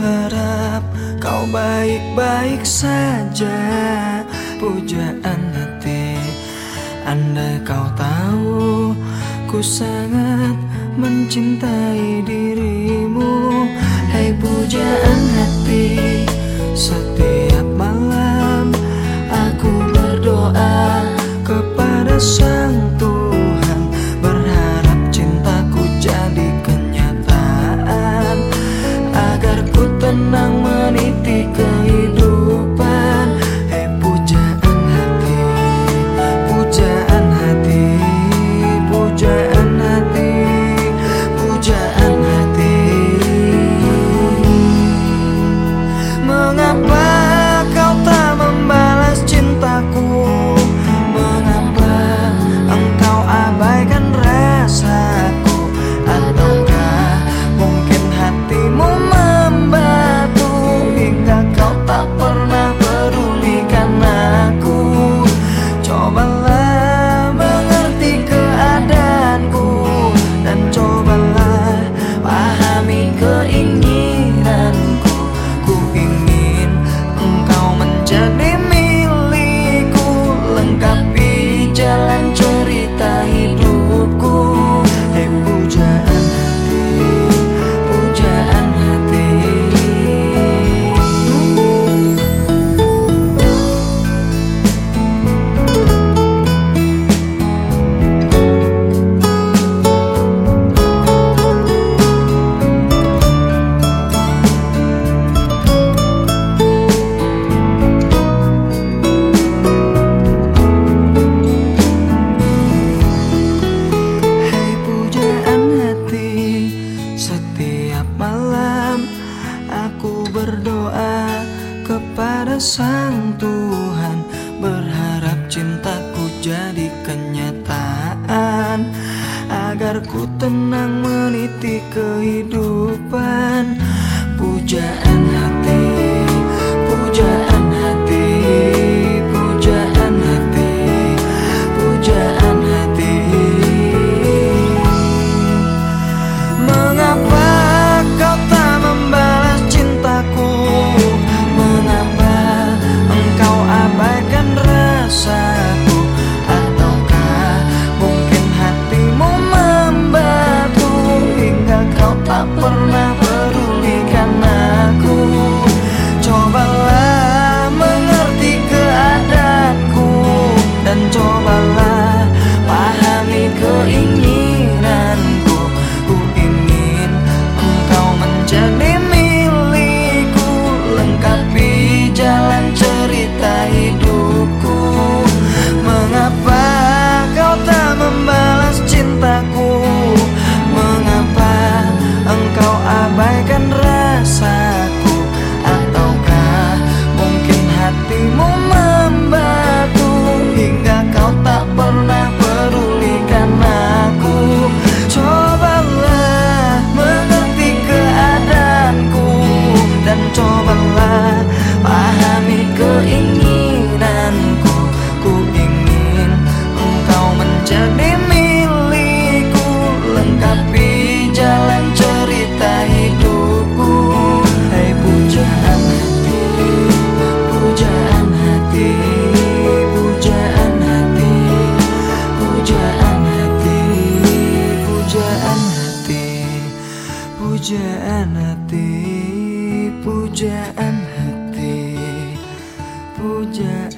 harap kau baik-baik saja. Pujaan hati Andai kau tahu Ku sangat mencintai dirimu. Hei pujaan hati Setiap malam Aku berdoa kepada sang Tuhan Berharap cintaku jadi kenyataan Agar ku tenang meniti kehidupan. Pujaan Pujaan hati, pujaan hati, pujaan